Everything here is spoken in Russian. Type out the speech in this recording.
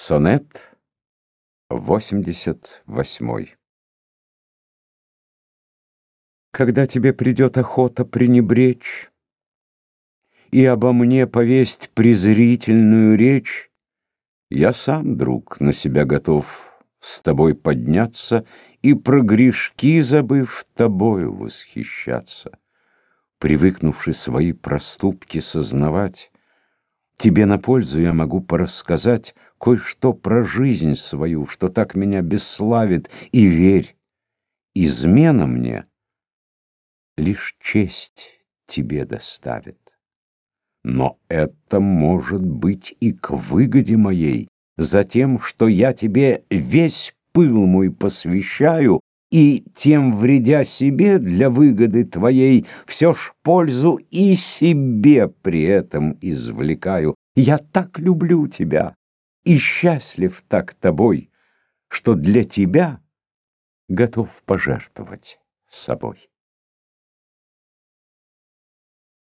Сонет 88 Когда тебе придет охота пренебречь И обо мне повесть презрительную речь, Я сам, друг, на себя готов с тобой подняться И про грешки, забыв, тобою восхищаться. Привыкнувши свои проступки сознавать, Тебе на пользу я могу порассказать Кое-что про жизнь свою, Что так меня бесславит, и верь, Измена мне лишь честь тебе доставит. Но это может быть и к выгоде моей, За тем, что я тебе весь пыл мой посвящаю, и тем, вредя себе для выгоды твоей, Все ж пользу и себе при этом извлекаю. Я так люблю тебя и счастлив так тобой, Что для тебя готов пожертвовать собой.